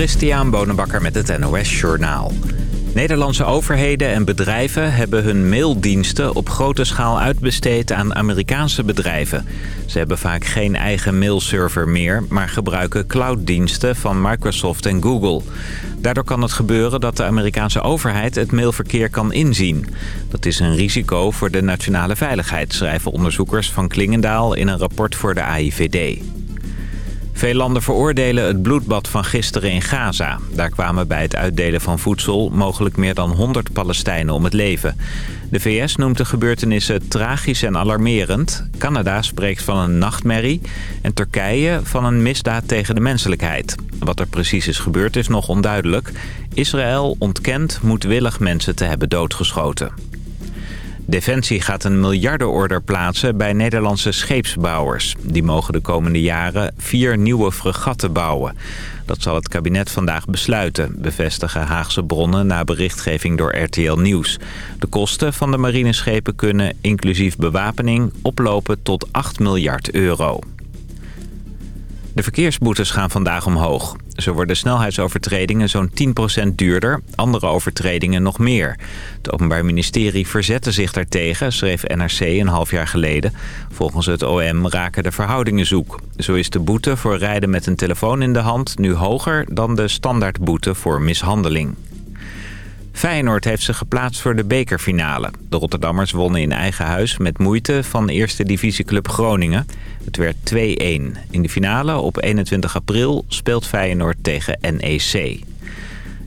Christian Bonenbakker met het NOS Journaal. Nederlandse overheden en bedrijven hebben hun maildiensten op grote schaal uitbesteed aan Amerikaanse bedrijven. Ze hebben vaak geen eigen mailserver meer, maar gebruiken clouddiensten van Microsoft en Google. Daardoor kan het gebeuren dat de Amerikaanse overheid het mailverkeer kan inzien. Dat is een risico voor de nationale veiligheid, schrijven onderzoekers van Klingendaal in een rapport voor de AIVD. Veel landen veroordelen het bloedbad van gisteren in Gaza. Daar kwamen bij het uitdelen van voedsel mogelijk meer dan 100 Palestijnen om het leven. De VS noemt de gebeurtenissen tragisch en alarmerend. Canada spreekt van een nachtmerrie. En Turkije van een misdaad tegen de menselijkheid. Wat er precies is gebeurd is nog onduidelijk. Israël ontkent moedwillig mensen te hebben doodgeschoten. Defensie gaat een miljardenorder plaatsen bij Nederlandse scheepsbouwers. Die mogen de komende jaren vier nieuwe fregatten bouwen. Dat zal het kabinet vandaag besluiten, bevestigen Haagse bronnen na berichtgeving door RTL Nieuws. De kosten van de marineschepen kunnen, inclusief bewapening, oplopen tot 8 miljard euro. De verkeersboetes gaan vandaag omhoog. Zo worden snelheidsovertredingen zo'n 10% duurder, andere overtredingen nog meer. Het Openbaar Ministerie verzette zich daartegen, schreef NRC een half jaar geleden. Volgens het OM raken de verhoudingen zoek. Zo is de boete voor rijden met een telefoon in de hand nu hoger dan de standaardboete voor mishandeling. Feyenoord heeft zich geplaatst voor de bekerfinale. De Rotterdammers wonnen in eigen huis met moeite van eerste divisieclub Groningen. Het werd 2-1. In de finale op 21 april speelt Feyenoord tegen NEC.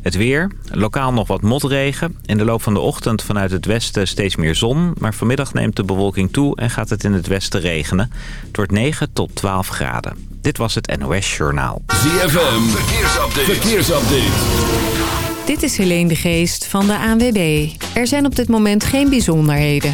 Het weer, lokaal nog wat motregen. In de loop van de ochtend vanuit het westen steeds meer zon. Maar vanmiddag neemt de bewolking toe en gaat het in het westen regenen. Het wordt 9 tot 12 graden. Dit was het NOS Journaal. ZFM, verkeersupdate. verkeersupdate. Dit is Helene de Geest van de ANWB. Er zijn op dit moment geen bijzonderheden.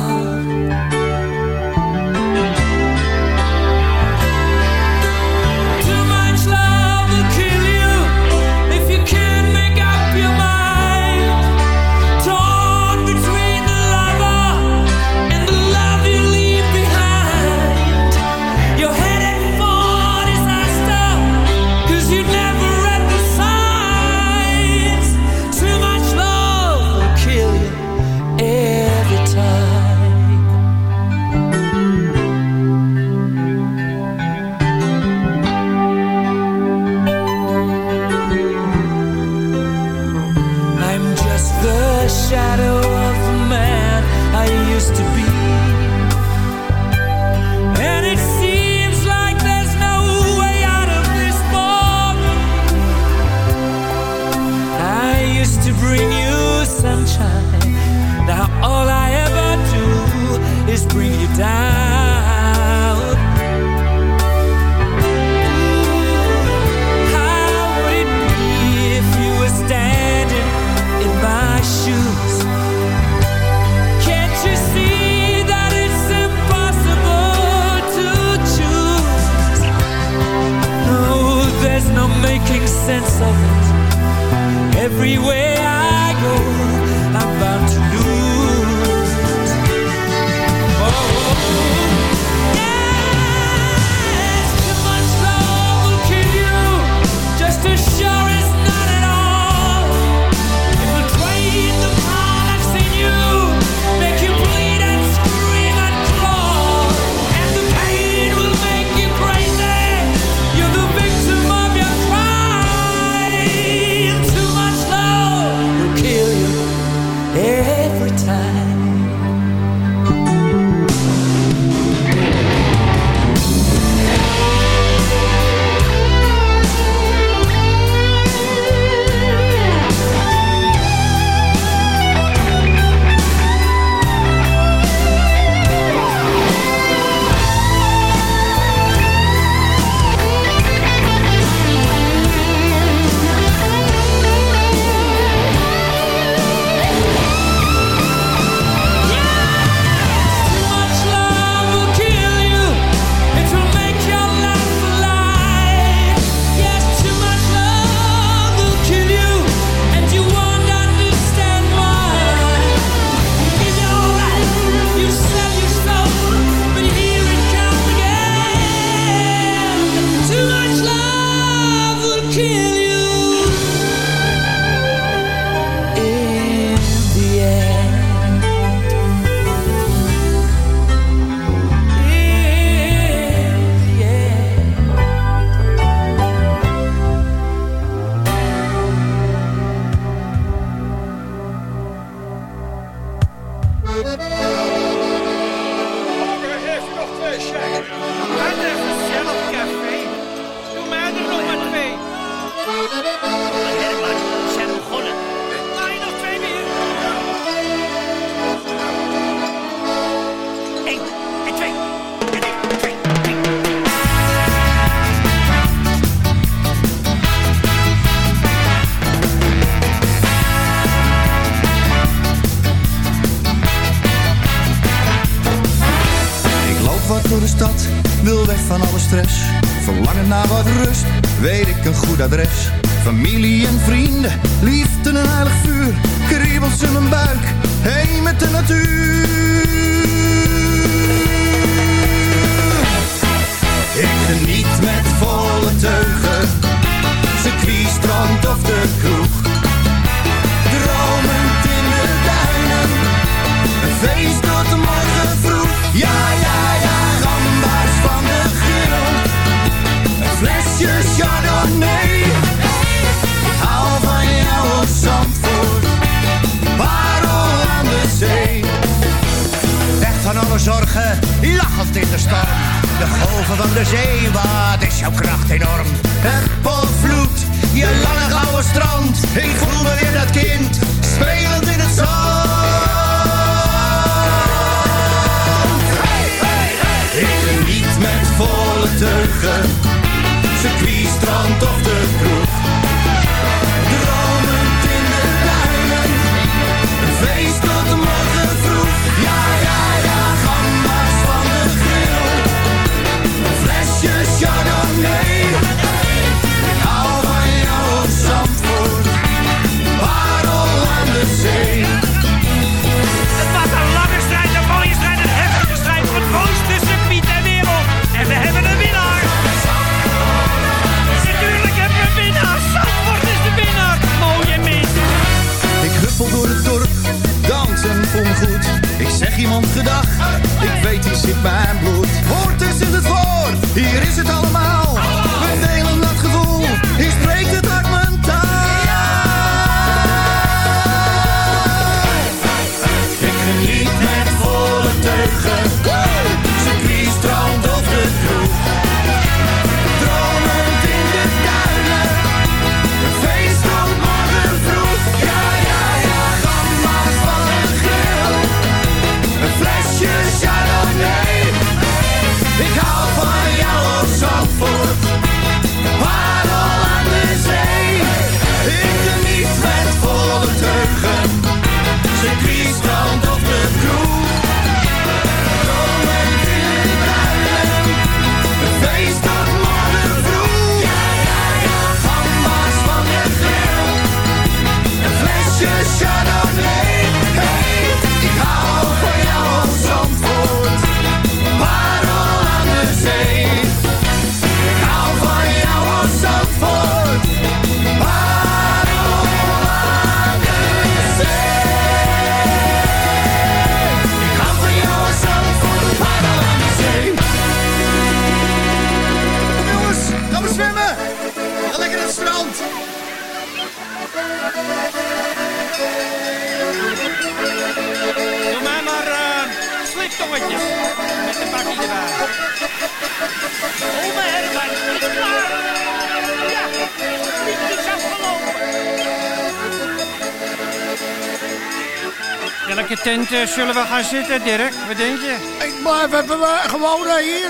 welke tent eh, zullen we gaan zitten, Dirk? Wat denk je? Ik blijf even uh, gewoon eh, hier,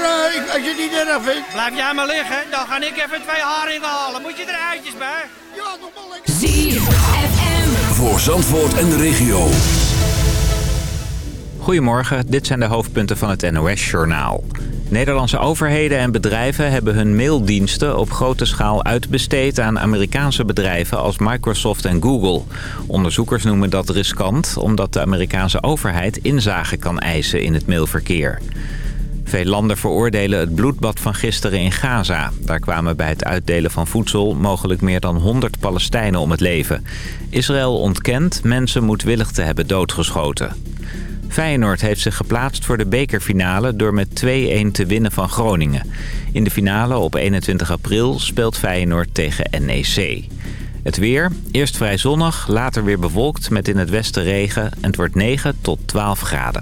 als je het niet erg vindt. Blijf jij maar liggen, dan ga ik even twee haringen halen. Moet je er eitjes, bij? Ja, nog wel lekker. Zie FM. Voor Zandvoort en de regio. Goedemorgen, dit zijn de hoofdpunten van het NOS-journaal. Nederlandse overheden en bedrijven hebben hun maildiensten op grote schaal uitbesteed aan Amerikaanse bedrijven als Microsoft en Google. Onderzoekers noemen dat riskant omdat de Amerikaanse overheid inzage kan eisen in het mailverkeer. Veel landen veroordelen het bloedbad van gisteren in Gaza. Daar kwamen bij het uitdelen van voedsel mogelijk meer dan 100 Palestijnen om het leven. Israël ontkent mensen moedwillig te hebben doodgeschoten. Feyenoord heeft zich geplaatst voor de bekerfinale door met 2-1 te winnen van Groningen. In de finale op 21 april speelt Feyenoord tegen NEC. Het weer, eerst vrij zonnig, later weer bewolkt met in het westen regen en het wordt 9 tot 12 graden.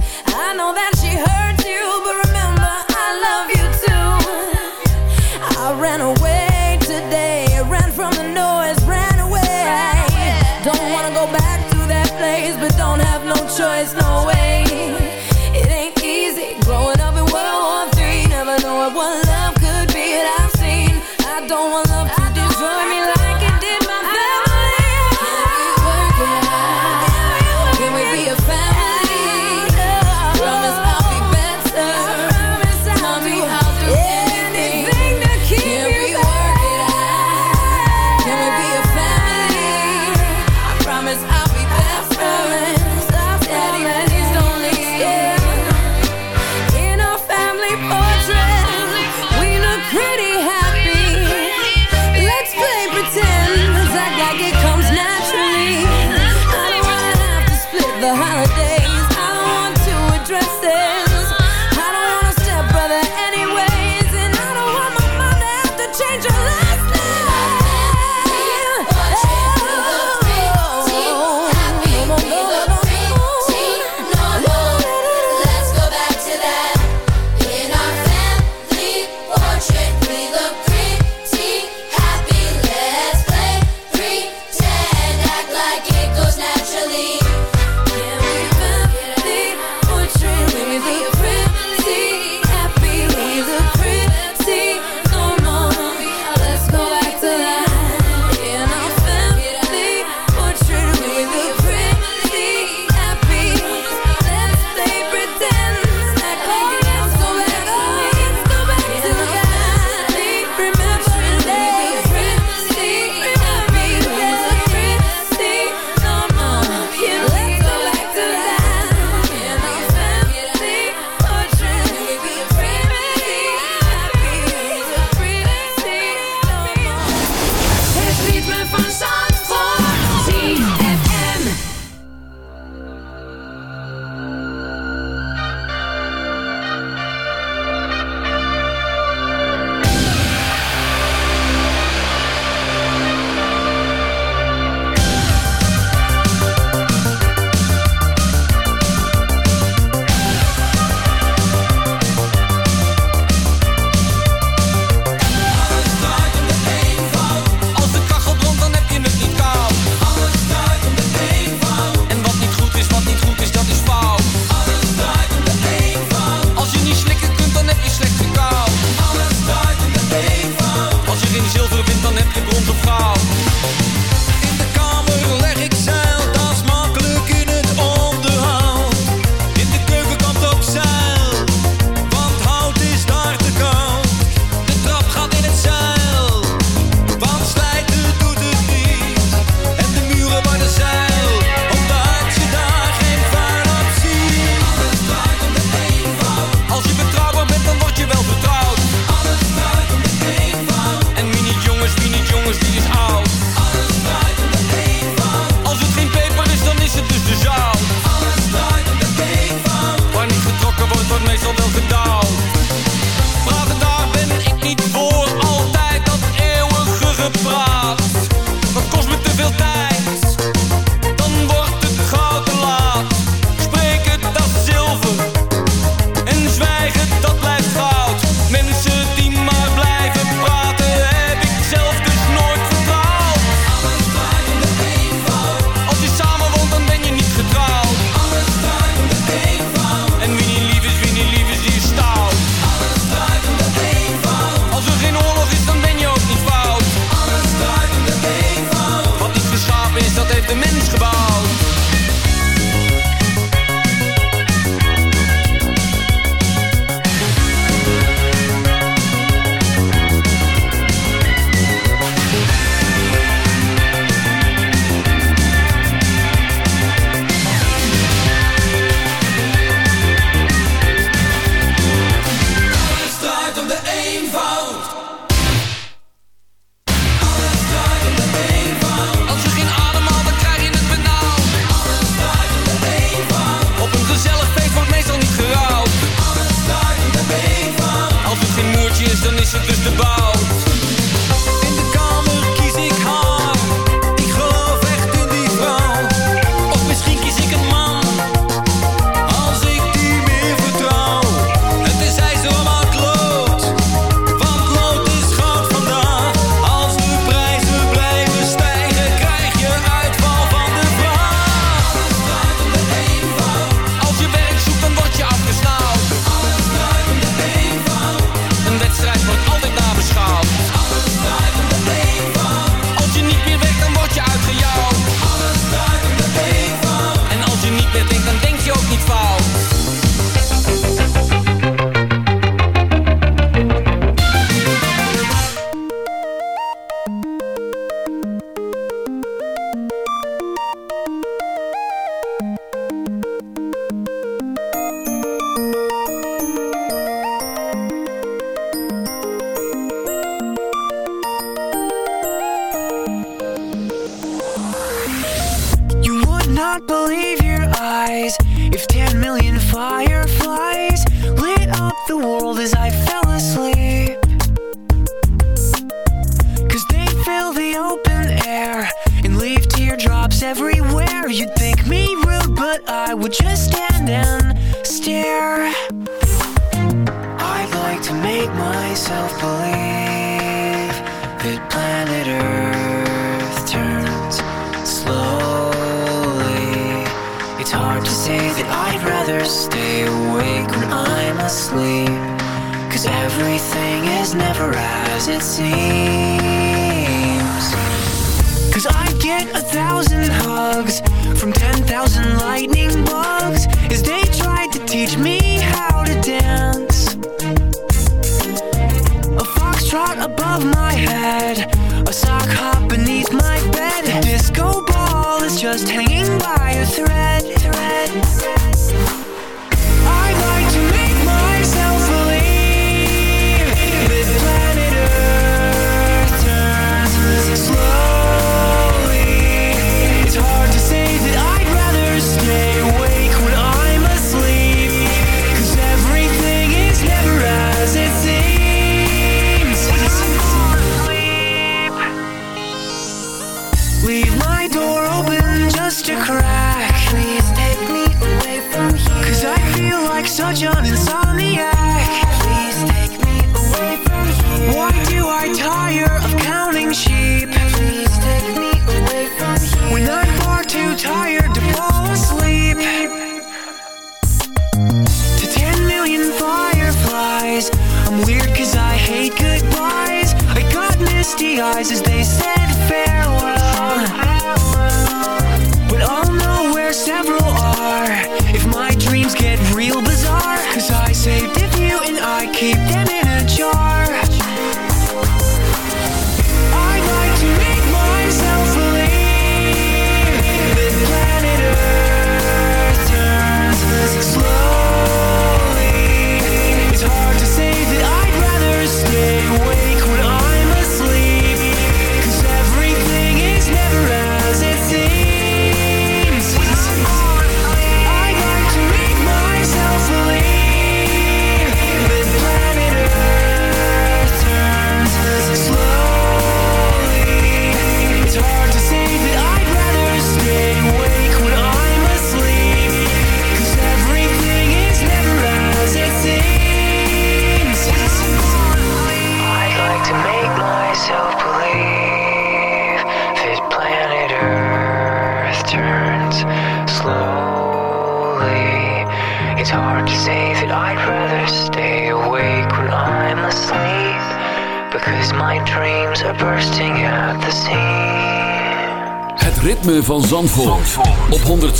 je, dan is het dus de bout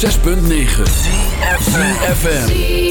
106.9 FM.